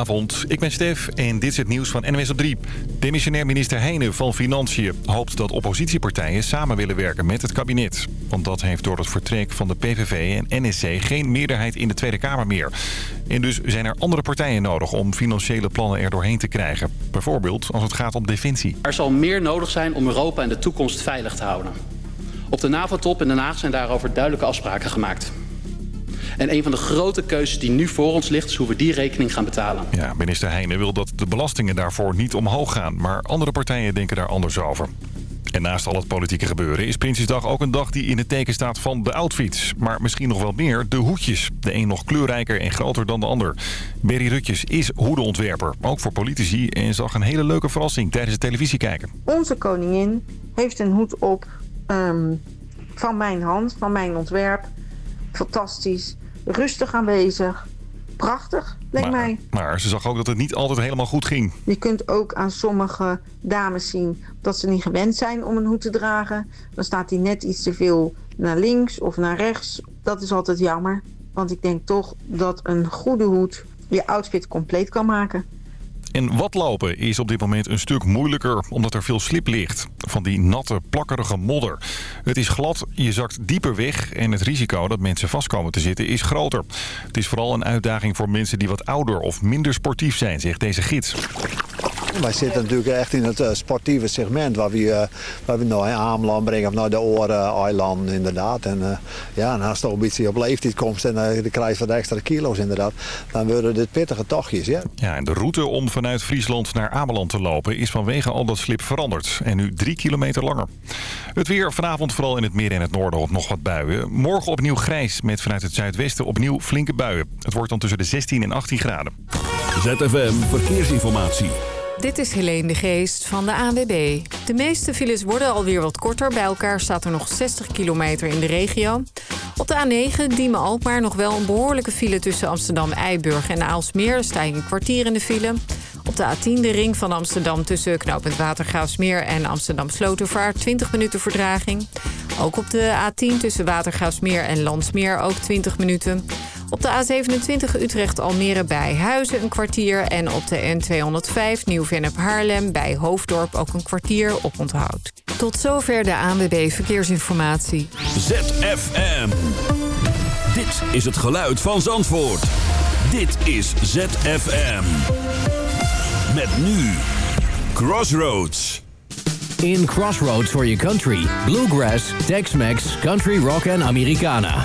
Goedenavond, ik ben Stef en dit is het nieuws van NWS op 3. Demissionair minister Heijnen van Financiën hoopt dat oppositiepartijen samen willen werken met het kabinet. Want dat heeft door het vertrek van de PVV en NSC geen meerderheid in de Tweede Kamer meer. En dus zijn er andere partijen nodig om financiële plannen er doorheen te krijgen. Bijvoorbeeld als het gaat om defensie. Er zal meer nodig zijn om Europa in de toekomst veilig te houden. Op de NAVO-top in Den Haag zijn daarover duidelijke afspraken gemaakt. En een van de grote keuzes die nu voor ons ligt... is hoe we die rekening gaan betalen. Ja, minister Heijnen wil dat de belastingen daarvoor niet omhoog gaan. Maar andere partijen denken daar anders over. En naast al het politieke gebeuren is Prinsjesdag ook een dag die in het teken staat van de outfits. Maar misschien nog wel meer de hoedjes. De een nog kleurrijker en groter dan de ander. Berry Rutjes is hoedenontwerper, ook voor politici. En zag een hele leuke verrassing tijdens het televisie kijken. Onze koningin heeft een hoed op ehm, van mijn hand, van mijn ontwerp. Fantastisch rustig aanwezig. Prachtig, lijkt maar, mij. Maar ze zag ook dat het niet altijd helemaal goed ging. Je kunt ook aan sommige dames zien dat ze niet gewend zijn om een hoed te dragen. Dan staat die net iets te veel naar links of naar rechts. Dat is altijd jammer. Want ik denk toch dat een goede hoed je outfit compleet kan maken. En watlopen is op dit moment een stuk moeilijker omdat er veel slip ligt. Van die natte, plakkerige modder. Het is glad, je zakt dieper weg en het risico dat mensen vast komen te zitten is groter. Het is vooral een uitdaging voor mensen die wat ouder of minder sportief zijn, zegt deze gids. Wij zitten natuurlijk echt in het uh, sportieve segment waar we, uh, waar we naar Ameland brengen of naar de Oren-eilanden inderdaad. En uh, ja, en als een beetje op leeftijd komt en dan krijg je wat extra kilo's inderdaad, dan worden dit pittige tochtjes. Ja. ja, en de route om vanuit Friesland naar Ameland te lopen is vanwege al dat slip veranderd. En nu drie kilometer langer. Het weer vanavond vooral in het midden en het noorden op nog wat buien. Morgen opnieuw grijs met vanuit het zuidwesten opnieuw flinke buien. Het wordt dan tussen de 16 en 18 graden. ZFM Verkeersinformatie. Dit is Helene de Geest van de ANWB. De meeste files worden alweer wat korter. Bij elkaar staat er nog 60 kilometer in de regio. Op de A9 Diemen-Alkmaar nog wel een behoorlijke file tussen Amsterdam-Eiburg en Aalsmeer. Daar sta je een kwartier in de file. Op de A10 de ring van Amsterdam tussen knooppunt Watergraafsmeer en Amsterdam-Slotervaart 20 minuten verdraging. Ook op de A10 tussen Watergraafsmeer en Landsmeer ook 20 minuten. Op de A27 Utrecht-Almere bij Huizen een kwartier. En op de N205 Nieuw-Vennep-Haarlem bij Hoofddorp ook een kwartier op onthoud. Tot zover de ANWB Verkeersinformatie. ZFM. Dit is het geluid van Zandvoort. Dit is ZFM. Met nu Crossroads. In Crossroads for your country. Bluegrass, Tex-Mex, Country Rock en Americana.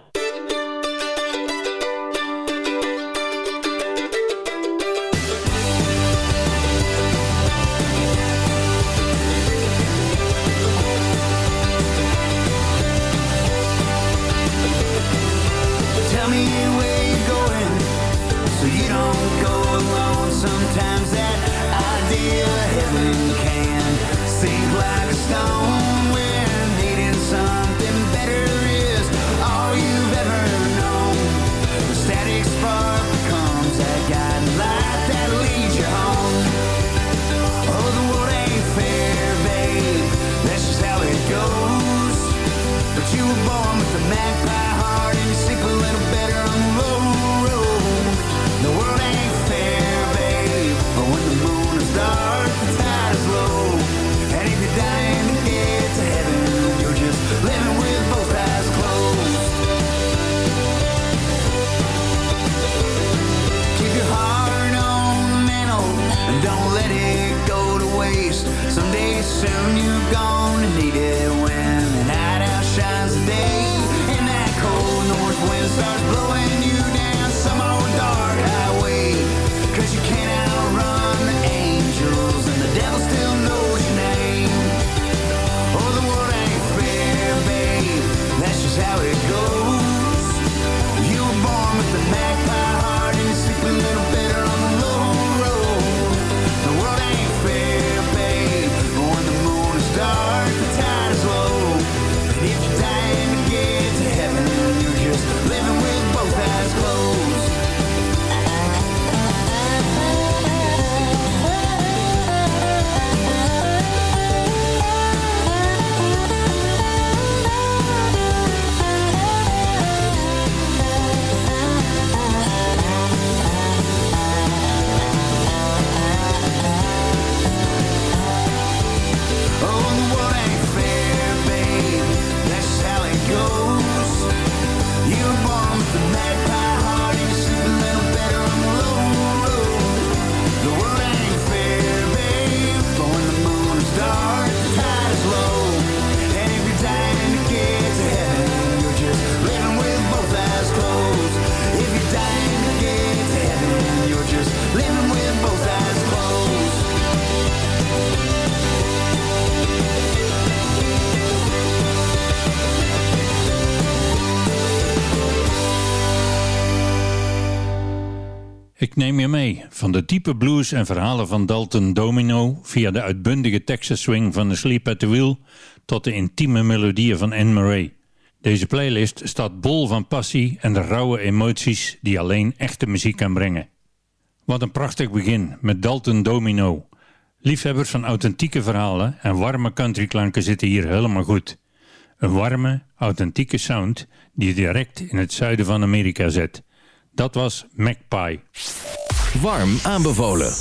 were with a magpie Ik neem je mee, van de diepe blues en verhalen van Dalton Domino... via de uitbundige Texas swing van The Sleep at the Wheel... tot de intieme melodieën van Anne Murray. Deze playlist staat bol van passie en de rauwe emoties... die alleen echte muziek kan brengen. Wat een prachtig begin met Dalton Domino. Liefhebbers van authentieke verhalen en warme countryklanken zitten hier helemaal goed. Een warme, authentieke sound die direct in het zuiden van Amerika zet... Dat was Magpie. Warm aanbevolen.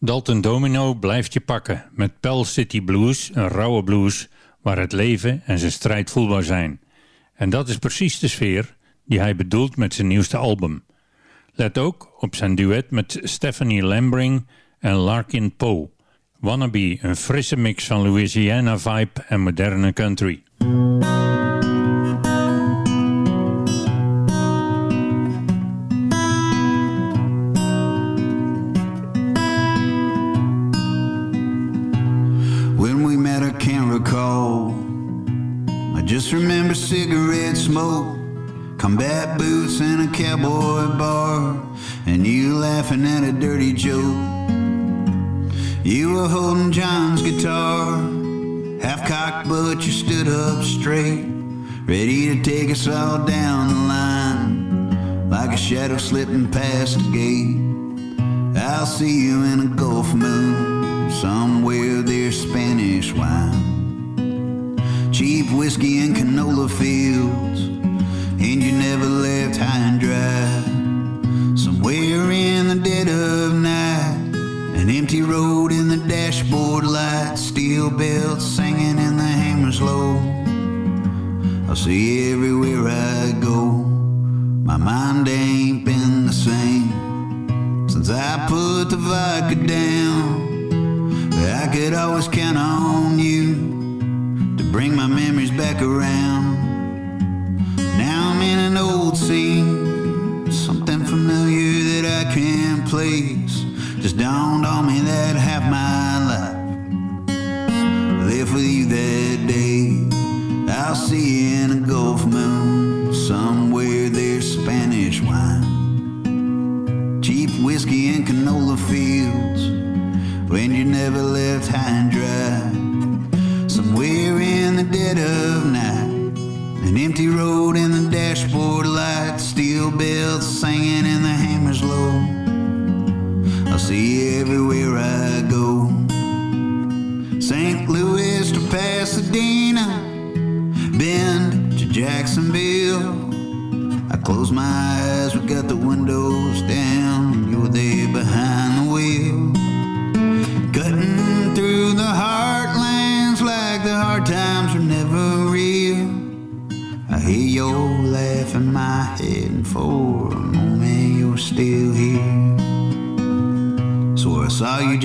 Dalton Domino blijft je pakken met Pell City Blues, een rauwe blues waar het leven en zijn strijd voelbaar zijn. En dat is precies de sfeer die hij bedoelt met zijn nieuwste album. Let ook op zijn duet met Stephanie Lambring en Larkin Poe. Wannabe, een frisse mix van Louisiana vibe en moderne country. Cigarette smoke, combat boots, and a cowboy bar, and you laughing at a dirty joke. You were holding John's guitar, half cocked, but you stood up straight, ready to take us all down the line, like a shadow slipping past the gate. I'll see you in a Gulf moon, somewhere there's Spanish wine, whiskey and canola fields, and you never left high and dry. Somewhere in the dead of night, an empty road in the dashboard light, steel belts singing in the hammers low. I'll see everywhere I go. My mind ain't been the same since I put the vodka down. I could always count on you bring my memories back around.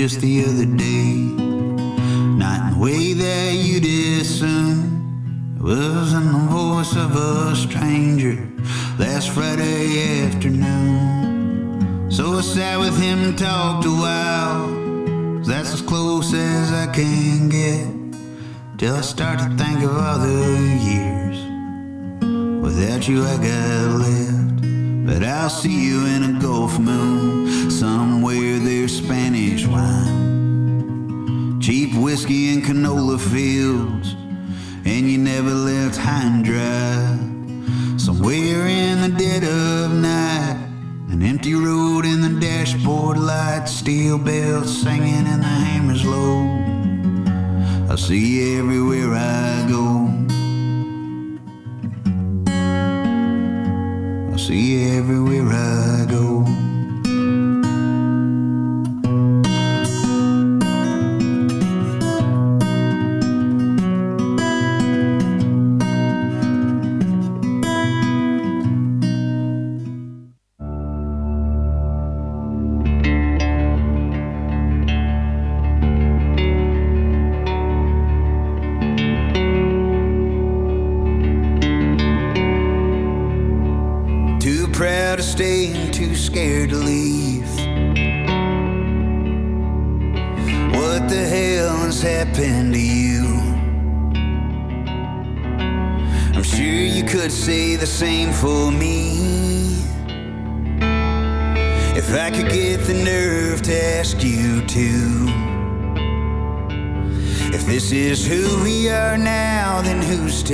Just the other day, not in the way that you'd assume. It was in the voice of a stranger last Friday afternoon. So I sat with him and talked a while. That's as close as I can get till I start to think of other years without you I got left. But I'll see you in a Gulf moon somewhere there's Spanish wine, cheap whiskey and canola fields, and you never left high and dry. Somewhere in the dead of night, an empty road in the dashboard light, steel bells singing and the hammers low. I see you everywhere I go. See you everywhere I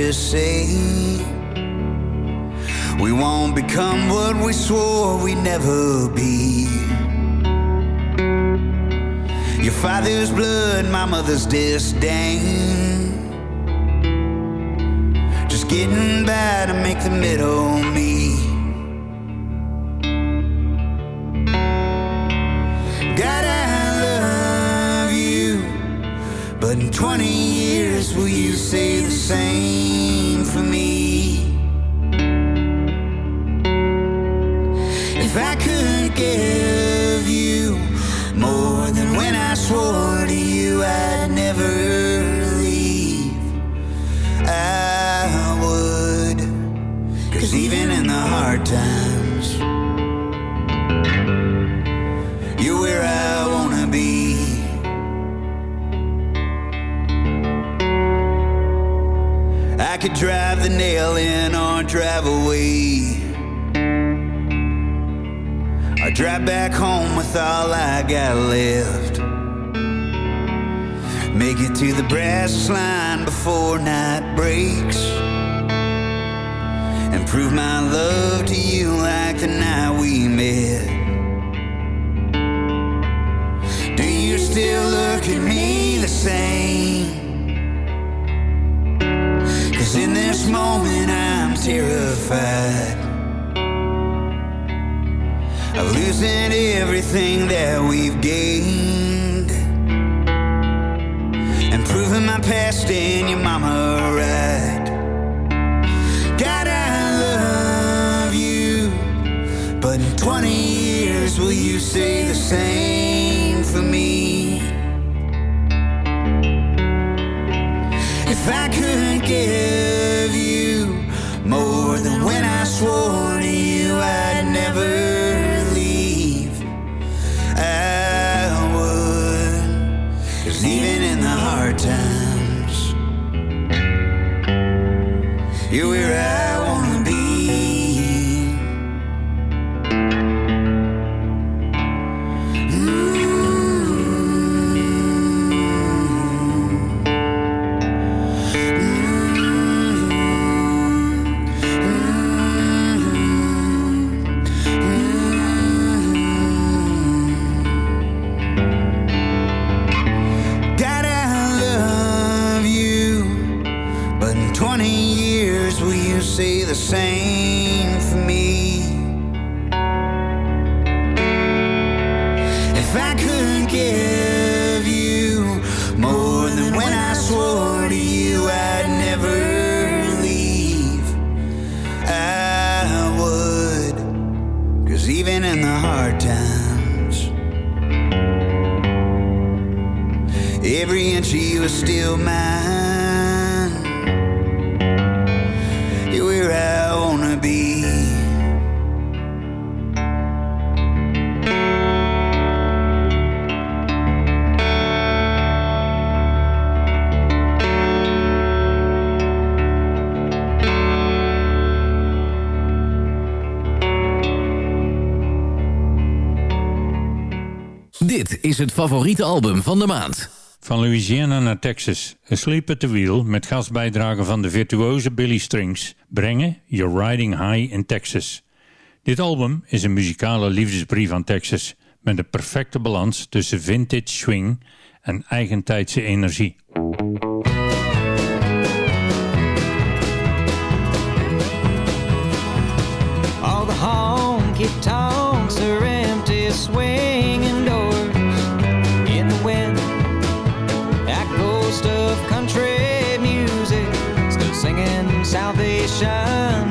to say? We won't become what we swore we'd never be. Your father's blood, my mother's disdain. Just getting by to make the middle me. God, I love you. But in 20 will you say the same for me? If I could give you more than when I swore to you I'd never leave, I would. Cause even in the hard times, could drive the nail in or drive away. Or drive back home with all I got left. Make it to the brass line before night breaks. And prove my love to you like the night we met. Do you still look at me the same? In this moment I'm terrified of losing everything that we've gained and proving my past and your mama right. God, I love you, but in 20 years, will you say the same for me? If I could give favoriete album van de maand. Van Louisiana naar Texas. Asleep at the Wheel met gastbijdrage van de virtuoze Billy Strings brengen You're Riding High in Texas. Dit album is een muzikale liefdesbrief aan Texas met een perfecte balans tussen vintage swing en eigentijdse energie. All the honky tonks are empty, swinging salvation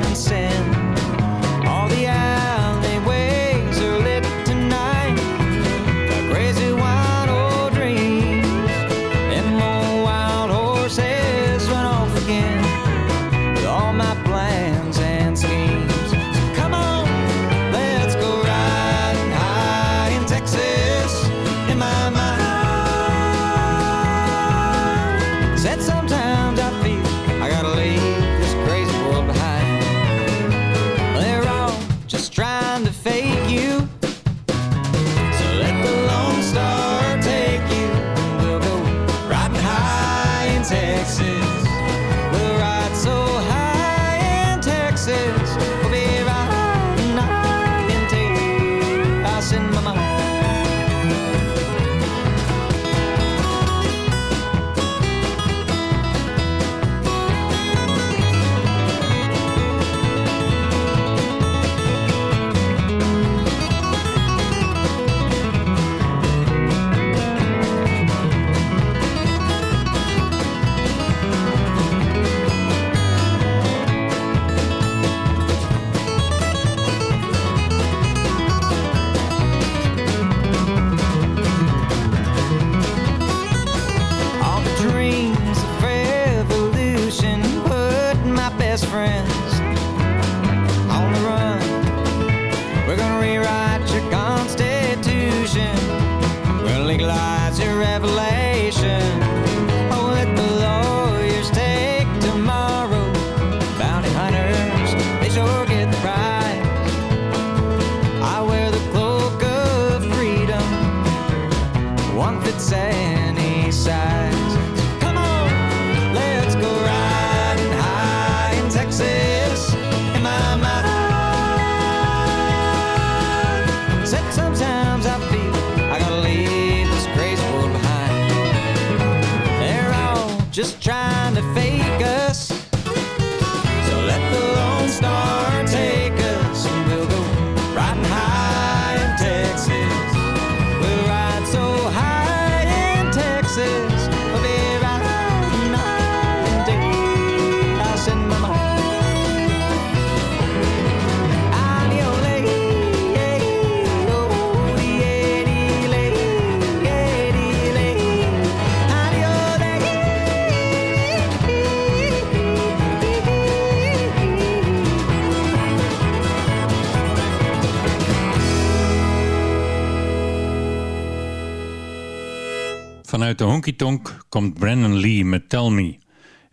Vanuit de honky tonk komt Brandon Lee met Tell Me.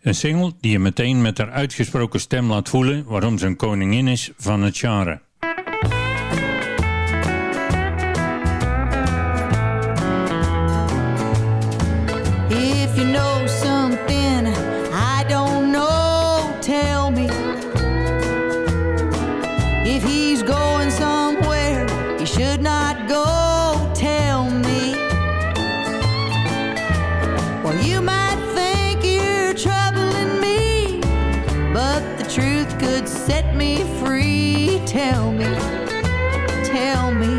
Een single die je meteen met haar uitgesproken stem laat voelen waarom ze een koningin is van het genre. Could set me free. Tell me, tell me,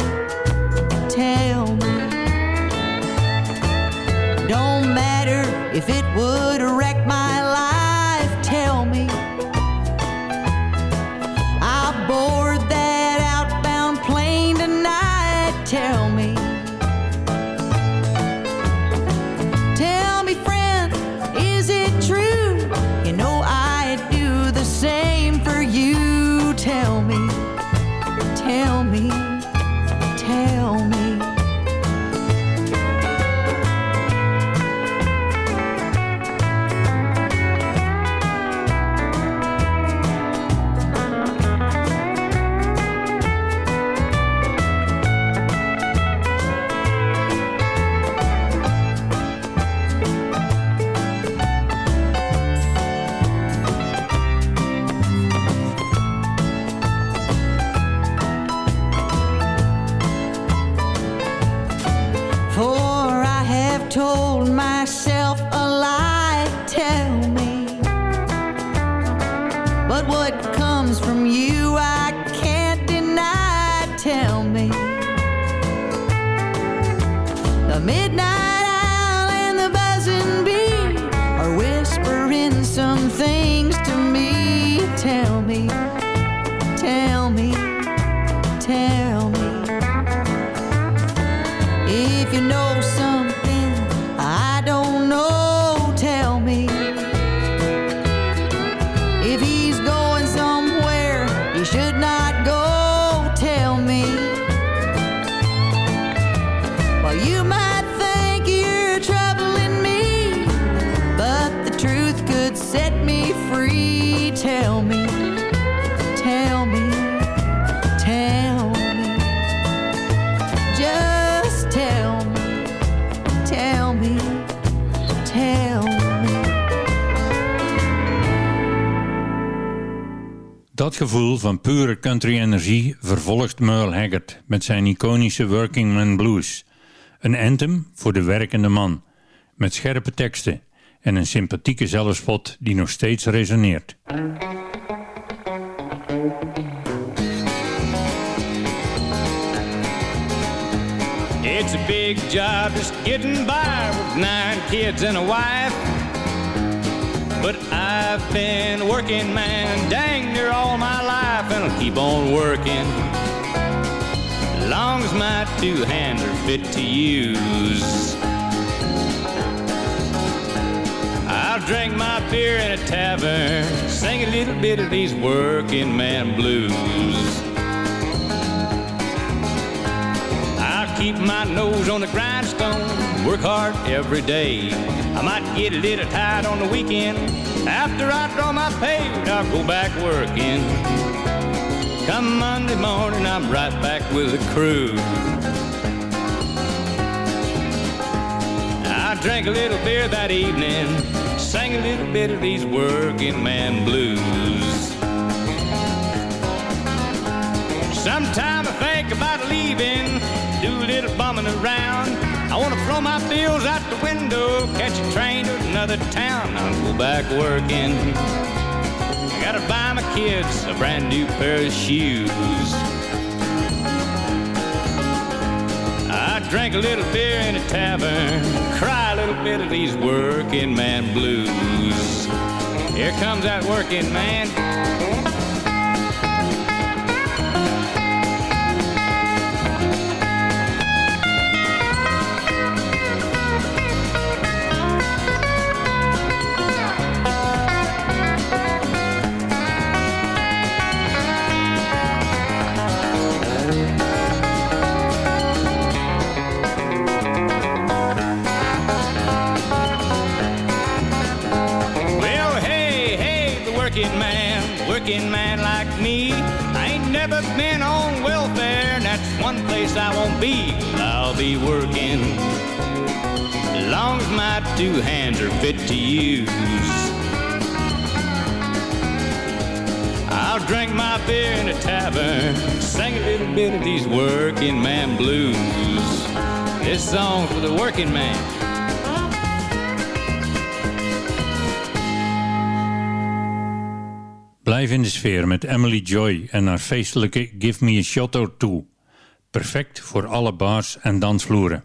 van pure country energie vervolgt Merle Haggard met zijn iconische Working Man Blues. Een anthem voor de werkende man, met scherpe teksten en een sympathieke zelfspot die nog steeds resoneert. It's a big job just getting by with nine kids and a wife. But I've been working, man, dang near all my life, and I'll keep on working. Long as my two hands are fit to use. I'll drink my beer in a tavern, sing a little bit of these working man blues. Keep my nose on the grindstone, work hard every day. I might get a little tired on the weekend. After I draw my pay, I'll go back working. Come Monday morning, I'm right back with the crew. I drank a little beer that evening, sang a little bit of these working man blues. Sometime I think about leaving, do a little bumming around. I want to throw my bills out the window, catch a train to another town. I'll go back working. I gotta buy my kids a brand new pair of shoes. I drank a little beer in a tavern, cry a little bit of these working man blues. Here comes that working man. Working man like me. I ain't never been on welfare, and that's one place I won't be. I'll be working. As long as my two hands are fit to use. I'll drink my beer in a tavern, sing a little bit of these working man blues. This song's for the working man. Blijf in de sfeer met Emily Joy en haar feestelijke Give Me a Shot or Two. Perfect voor alle bars en dansvloeren.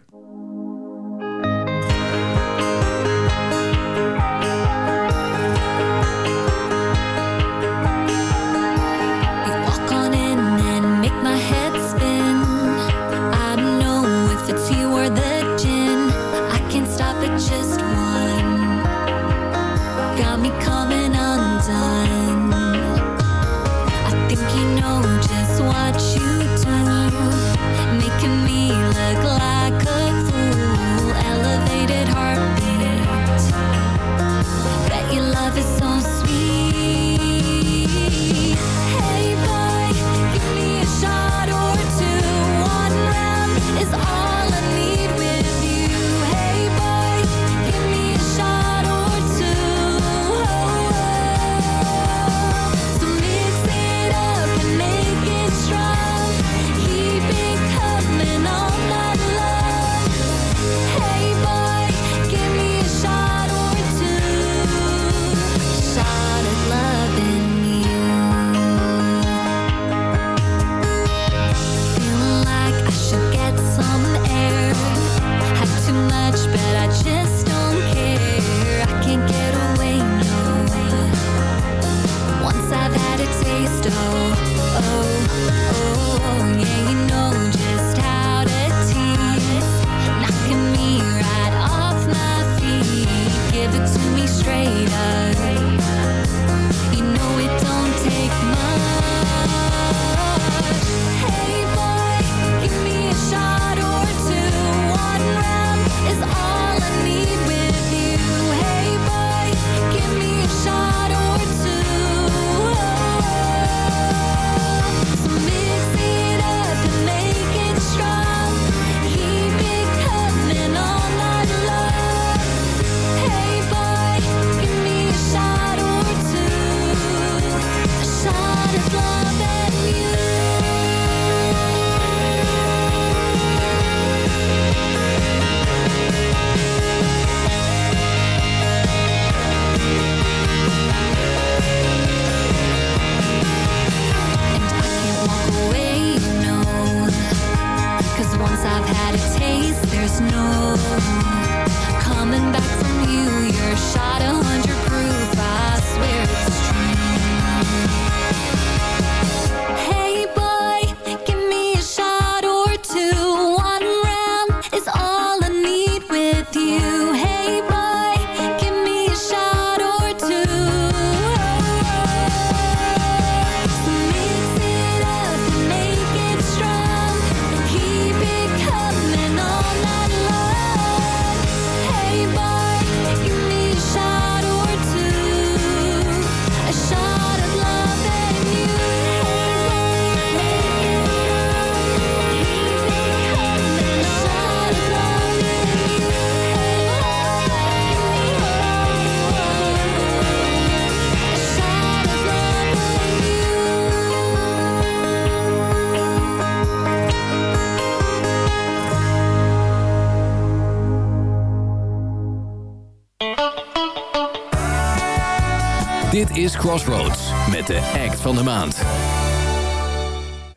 Crossroads met de act van de maand.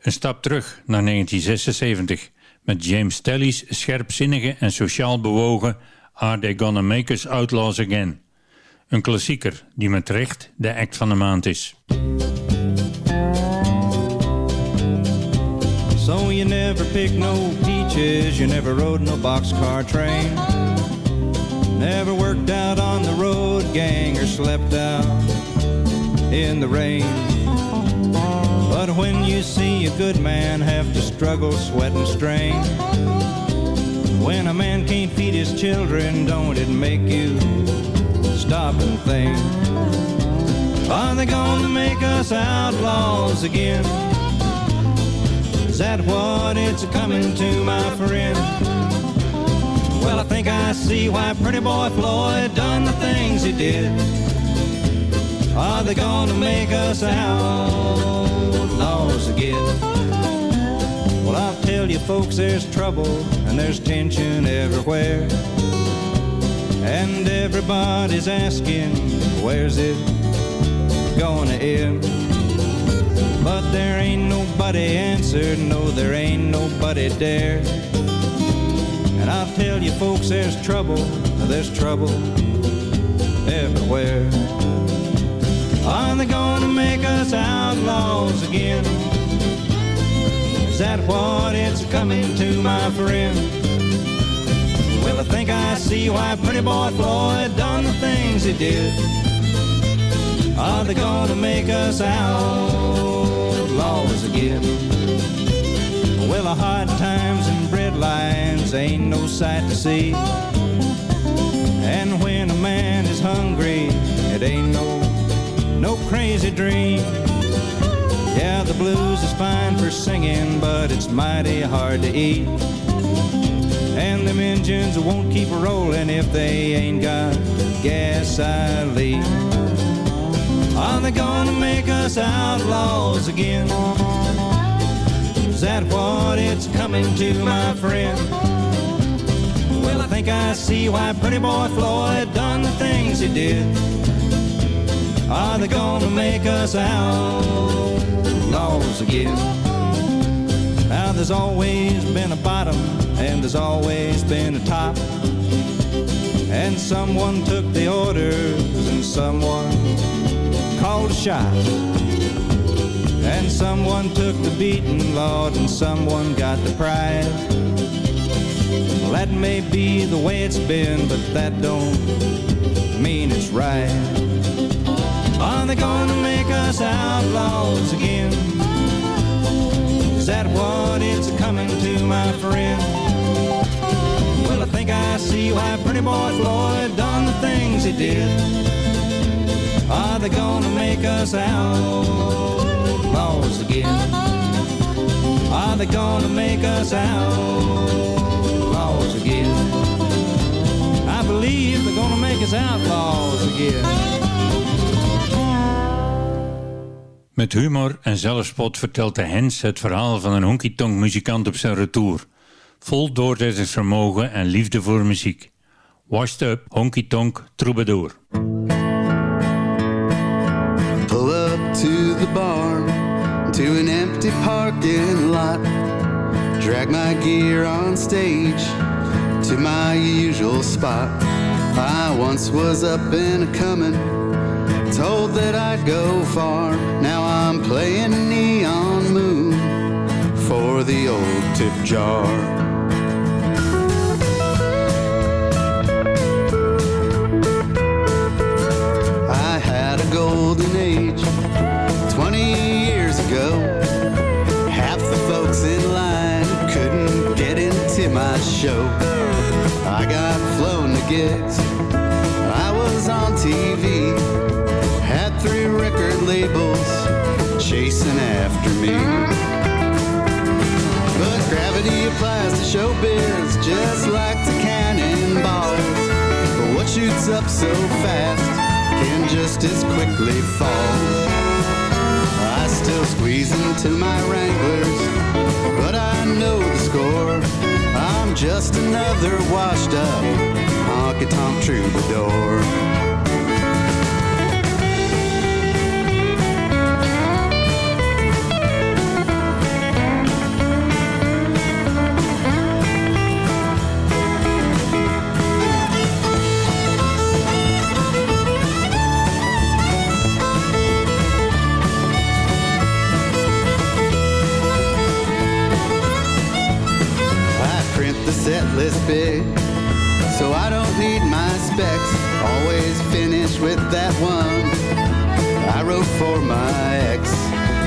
Een stap terug naar 1976 met James Telly's scherpzinnige en sociaal bewogen Are They Gonna Make Us Outlaws Again? Een klassieker die met recht de act van de maand is. So you never picked no peaches, you never rode no boxcar train. Never worked out on the road gang or slept out in the rain. But when you see a good man have to struggle, sweat and strain, when a man can't feed his children, don't it make you stop and think? Are they gonna make us outlaws again? Is that what it's coming to, my friend? Well, I think I see why pretty boy Floyd done the things he did. Are they gonna make us outlaws again? Well, I'll tell you folks, there's trouble and there's tension everywhere. And everybody's asking, where's it gonna end? But there ain't nobody answered, no, there ain't nobody there. And I'll tell you folks, there's trouble, there's trouble everywhere. Are they gonna make us outlaws again? Is that what it's coming to, my friend? Well, I think I see why pretty boy Floyd done the things he did. Are they gonna make us outlaws again? Well, the hard times and bread lines ain't no sight to see. And when a man is hungry, it ain't no no crazy dream. Yeah, the blues is fine for singing, but it's mighty hard to eat. And them engines won't keep rolling if they ain't got gas, I leave. Are they gonna make us outlaws again? Is that what it's coming to, my friend? Well, I think I see why pretty boy Floyd done the things he did. They gonna make us outlaws again? Now there's always been a bottom and there's always been a top. And someone took the orders and someone called a shot. And someone took the beating, Lord, and someone got the prize. Well, that may be the way it's been, but that don't mean it's right. They gonna make us outlaws again? Is that what it's coming to, my friend? Well, I think I see why pretty boy Floyd done the things he did. Are they gonna make us outlaws again? Are they gonna make us outlaws again? I believe they're gonna make us outlaws again. Met humor en zelfspot vertelt de Hens het verhaal van een honky-tonk muzikant op zijn retour. Vol doorzettingsvermogen en liefde voor muziek. Washed up honky-tonk troubadour. Pull up to the barn, to an empty parking lot. Drag my gear on stage to my usual spot. I once was up and coming, told that I'd go far. Now I'm playing Neon Moon for the old tip jar. I had a golden age 20 years ago. Half the folks in line couldn't get into my show. I got flown to gigs. I was on TV. Labels chasing after me. But gravity applies to showbiz just like to cannonballs. But what shoots up so fast can just as quickly fall. I still squeeze into my Wranglers, but I know the score. I'm just another washed up honky tonk troubadour. Always finish with that one I wrote for my ex.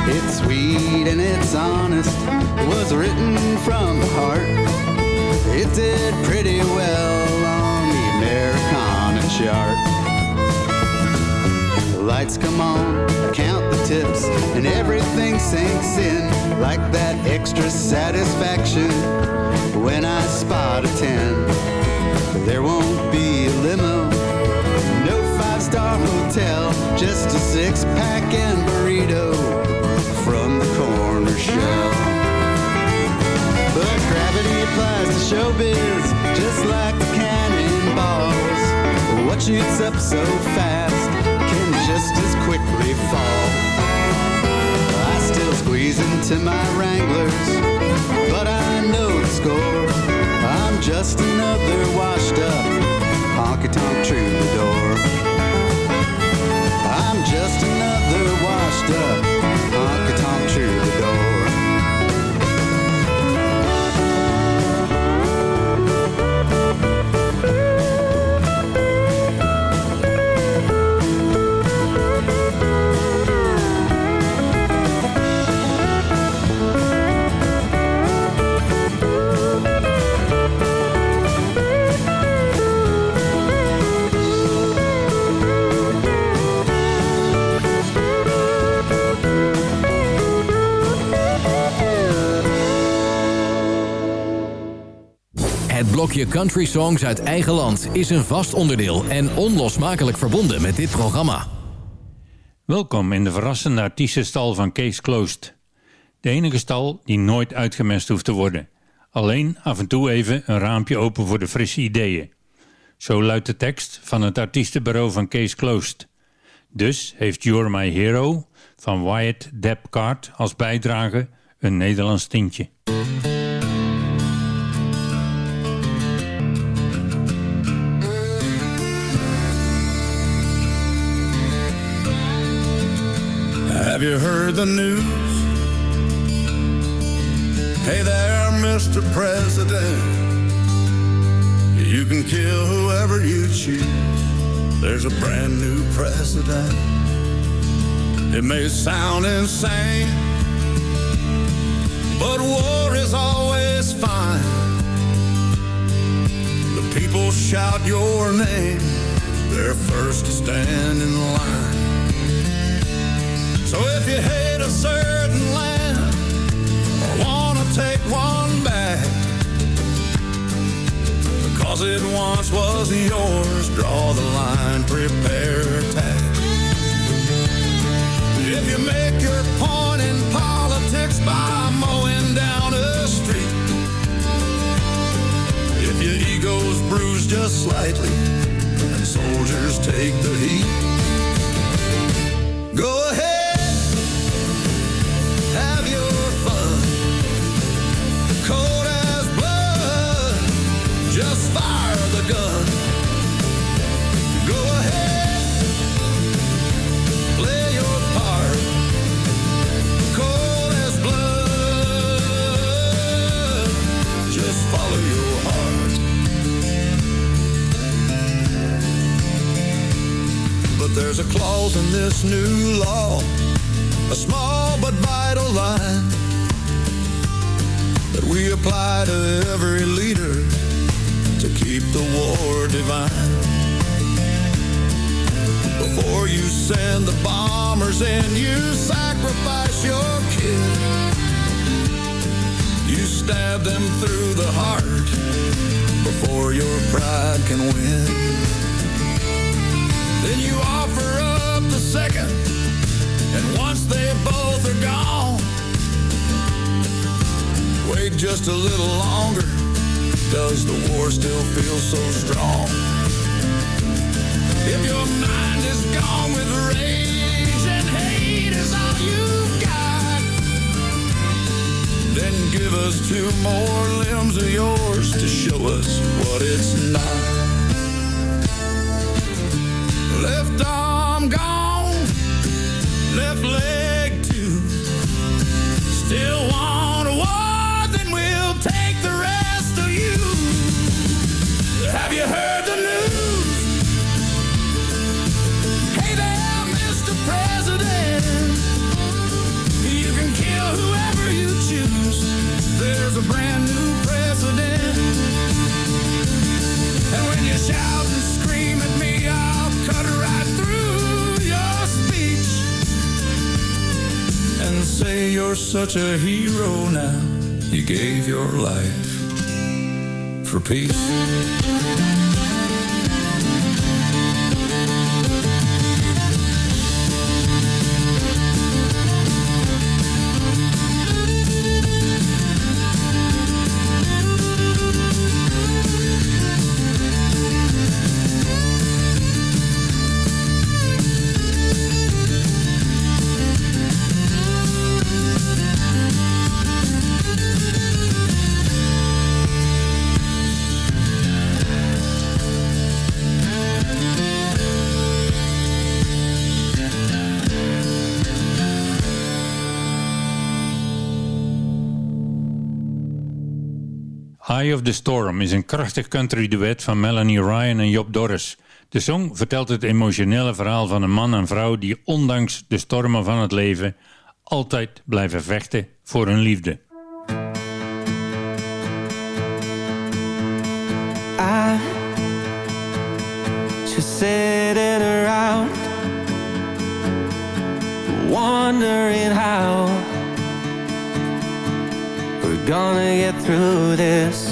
It's sweet and it's honest, was written from the heart. It did pretty well on the Americana chart. Lights come on, count the tips, and everything sinks in like that extra satisfaction when I spot a 10. There won't be a limo, hotel, just a six pack and burrito from the corner shell. But gravity applies to showbiz, just like the cannonballs. What shoots up so fast can just as quickly fall. I still squeeze into my Wranglers, but I know the score. I'm just another washed up honky tonk troubadour. Just another washed up blokje country songs uit eigen land is een vast onderdeel en onlosmakelijk verbonden met dit programma. Welkom in de verrassende artiestenstal van Case Closed. De enige stal die nooit uitgemest hoeft te worden. Alleen af en toe even een raampje open voor de frisse ideeën. Zo luidt de tekst van het artiestenbureau van Case Closed. Dus heeft You're My Hero van Wyatt Depcard als bijdrage een Nederlands tintje. Have you heard the news? Hey there, Mr. President. You can kill whoever you choose. There's a brand new president. It may sound insane, but war is always fine. The people shout your name, they're first to stand in line. So if you hate a certain land or wanna take one back, because it once was yours, draw the line, prepare attack. If you make your point in politics by mowing down a street, if your ego's bruised just slightly and soldiers take the heat, go ahead, there's a clause in this new law, a small but vital line that we apply to every leader to keep the war divine. Before you send the bombers in, you sacrifice your kid. You stab them through the heart before your pride can win. Then you offer up the second, and once they both are gone, wait just a little longer. Does the war still feel so strong? If your mind is gone with rage and hate is all you've got, then give us two more limbs of yours to show us what it's not. Left arm gone, left leg too. Still want a war, then we'll take the rest of you. Have you heard the news? Hey there, Mr. President. You can kill whoever you choose. There's a brand new president. And when you shout, say you're such a hero now. You gave your life for peace. Eye of the Storm is een krachtig country duet van Melanie Ryan en Job Dorris. De song vertelt het emotionele verhaal van een man en vrouw die ondanks de stormen van het leven altijd blijven vechten voor hun liefde. Just sitting around Wondering how we're gonna get through this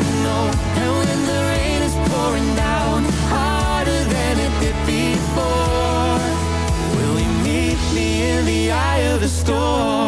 store.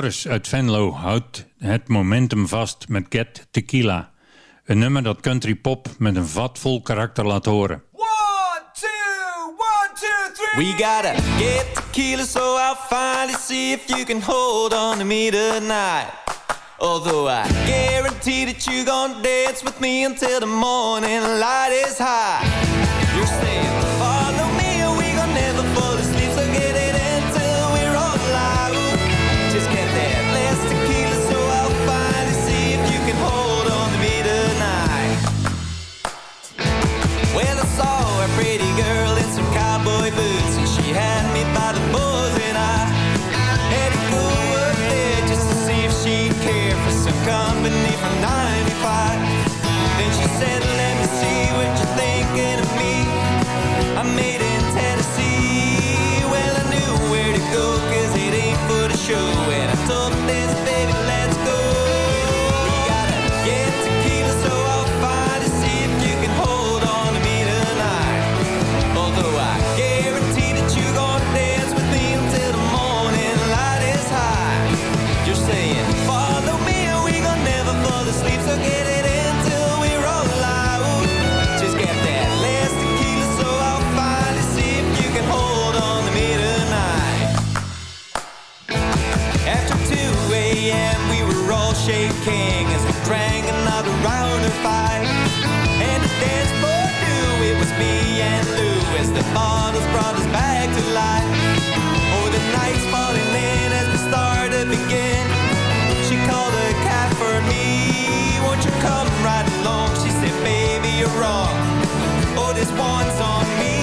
Joris uit Venlo houdt het momentum vast met Get Tequila. Een nummer dat country pop met een vat vol karakter laat horen. We gotta get tequila so I'll finally see if you can hold on to me tonight. Although I guarantee that you gonna dance with me until the morning light is high. let me see what you're thinking of me. I made in Tennessee. Well, I knew where to go, it ain't show. Eh? the fathers brought us back to life. Oh, the night's falling in as we start to begin. She called a cab for me. Won't you come right along? She said, baby, you're wrong. Oh, this one's on me.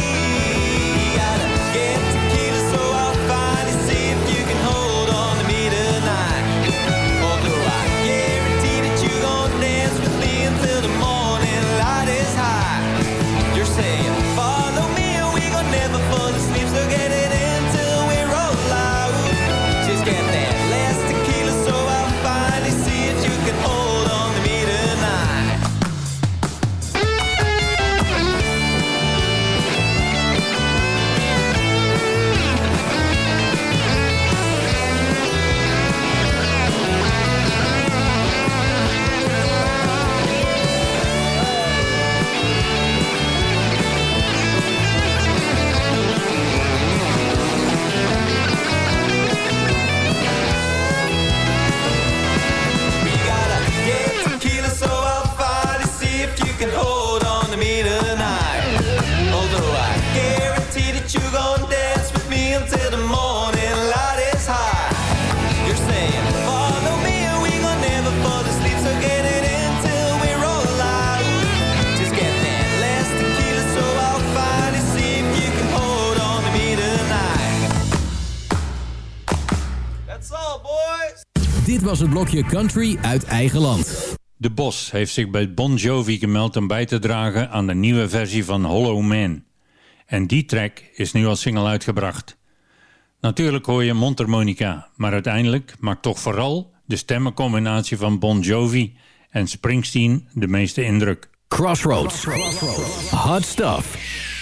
was het blokje country uit eigen land. De Bos heeft zich bij Bon Jovi gemeld om bij te dragen aan de nieuwe versie van Hollow Man. En die track is nu als single uitgebracht. Natuurlijk hoor je mondharmonica, maar uiteindelijk maakt toch vooral de stemmencombinatie van Bon Jovi en Springsteen de meeste indruk. Crossroads. Hot stuff.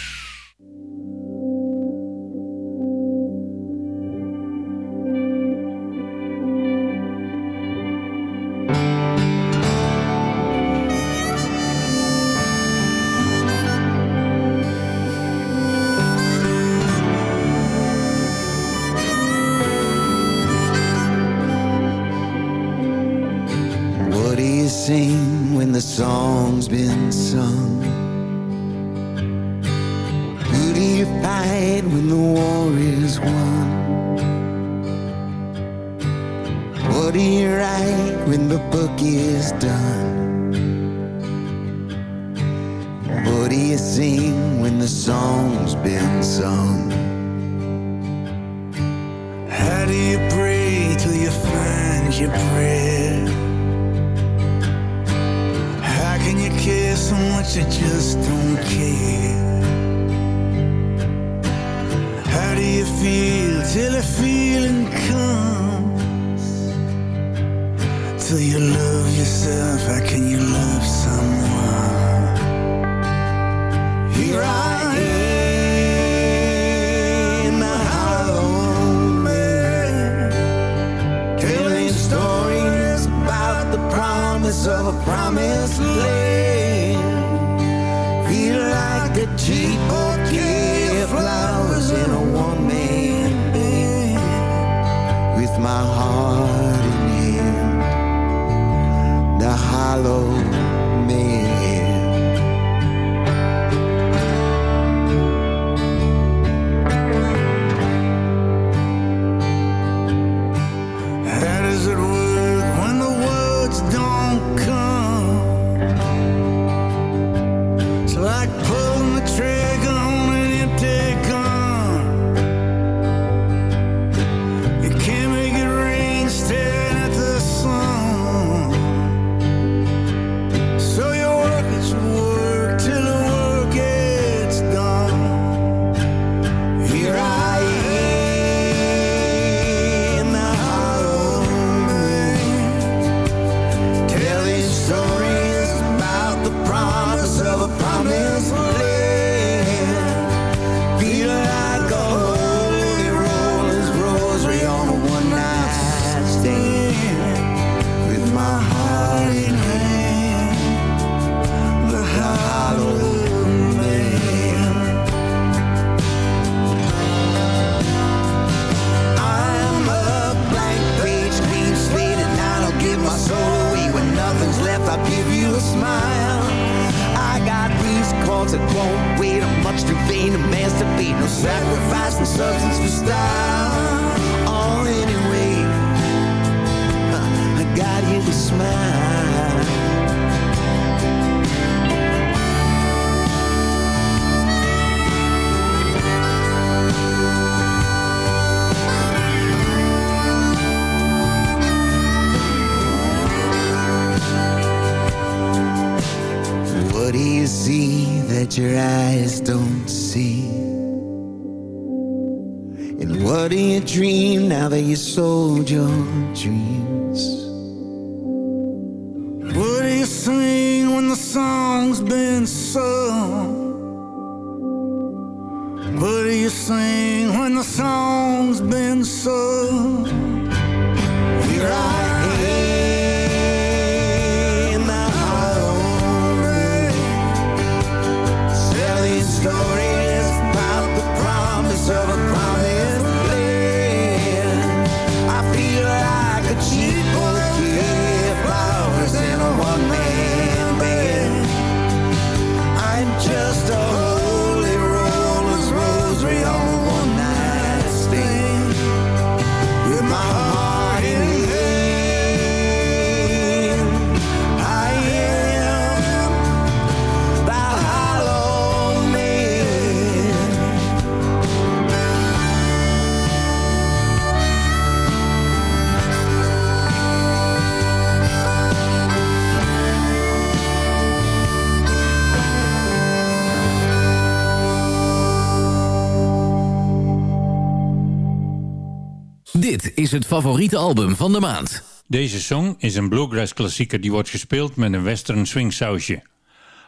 is het favoriete album van de maand. Deze song is een bluegrass klassieker die wordt gespeeld met een western swing sausje.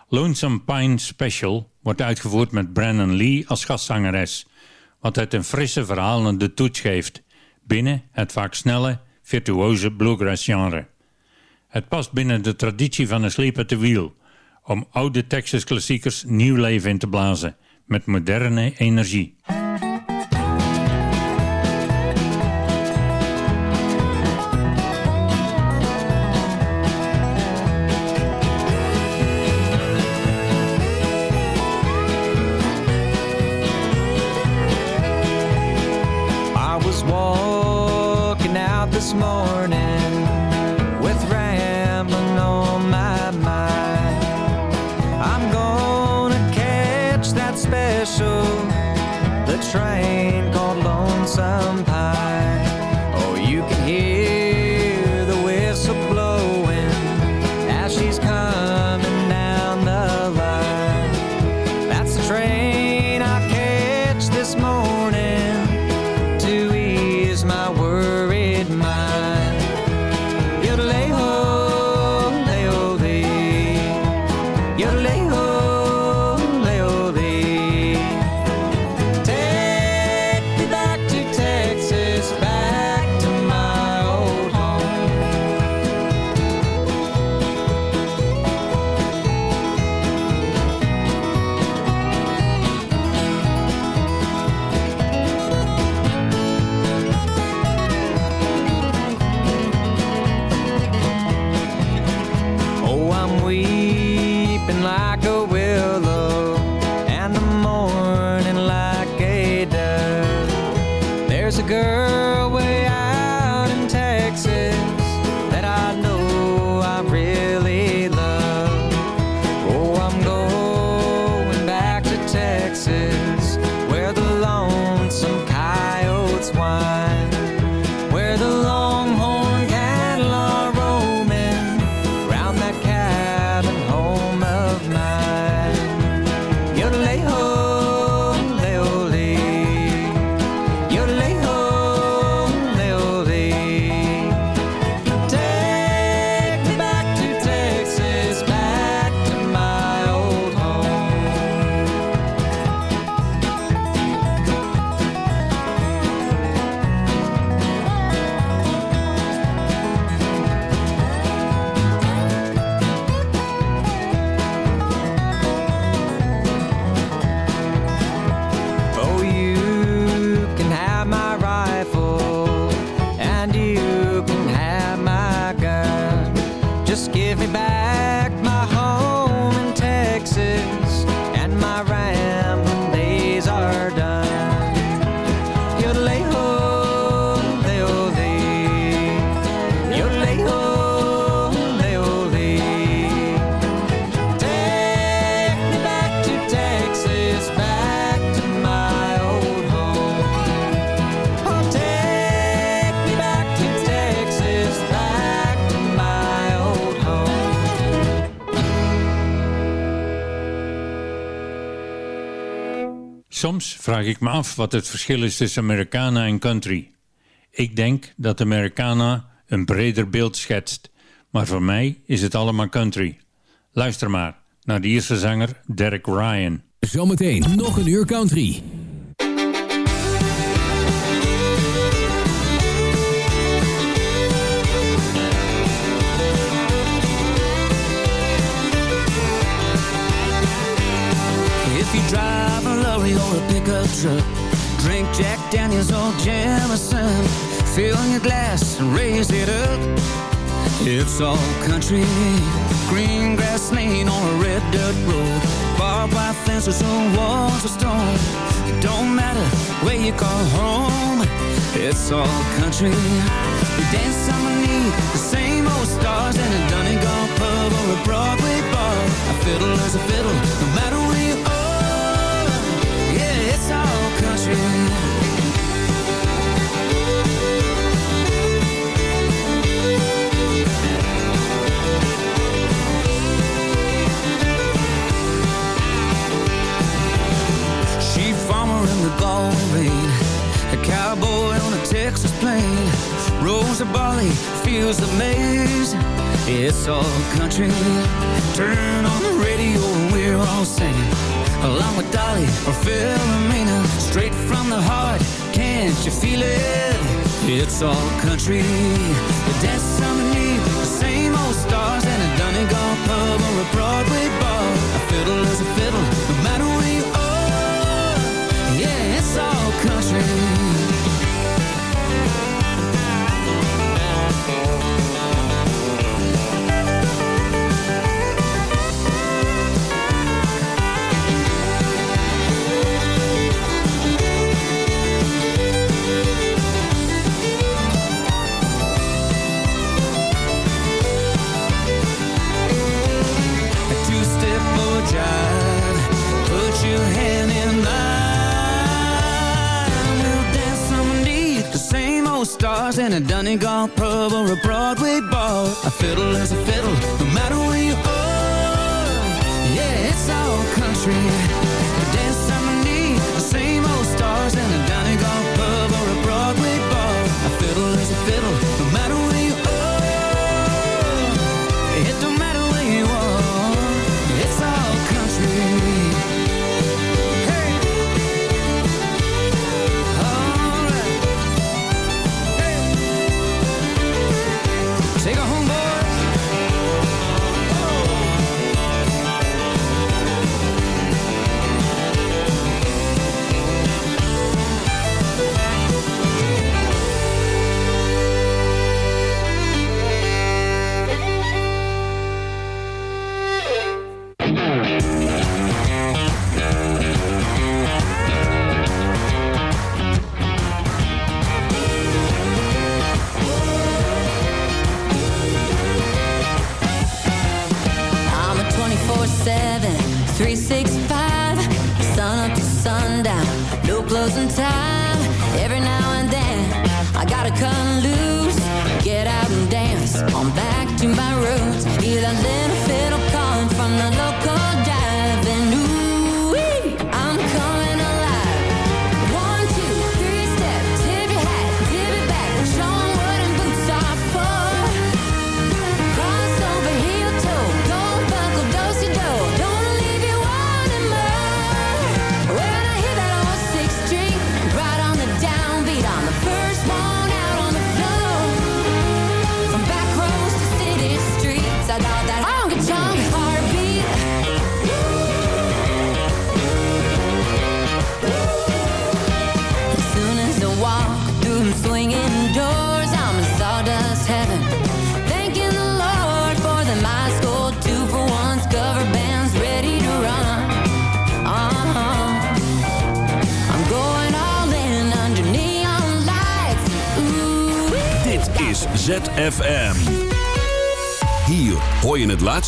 Lonesome Pine Special wordt uitgevoerd met Brandon Lee als gastzangeres, wat het een frisse verhalende toets geeft binnen het vaak snelle, virtuoze bluegrass genre. Het past binnen de traditie van een sleep at the wheel om oude Texas klassiekers nieuw leven in te blazen met moderne energie. Vraag ik me af wat het verschil is tussen Americana en country. Ik denk dat Americana een breder beeld schetst, maar voor mij is het allemaal country. Luister maar naar de Ierse zanger Derek Ryan. Zometeen nog een uur country. If you drive lorry or a pickup truck, drink Jack Daniels or Jameson, fill your glass and raise it up. It's all country, green grass lane on a red dirt road, barbed wire fences or walls of stone. It don't matter where you call home, it's all country. We dance underneath the same old stars in a Donegal pub or a Broadway bar. A fiddle is a fiddle, no matter It's all country. Turn on the radio and we're all singing Along with Dolly or Philomena Straight from the heart, can't you feel it? It's all country We dance underneath the same old stars. In a Donegal pub or a Broadway bar. A fiddle is a fiddle, stars In a Donegal pub or a Broadway bar. A fiddle is a fiddle, no matter where you are. Yeah, it's all country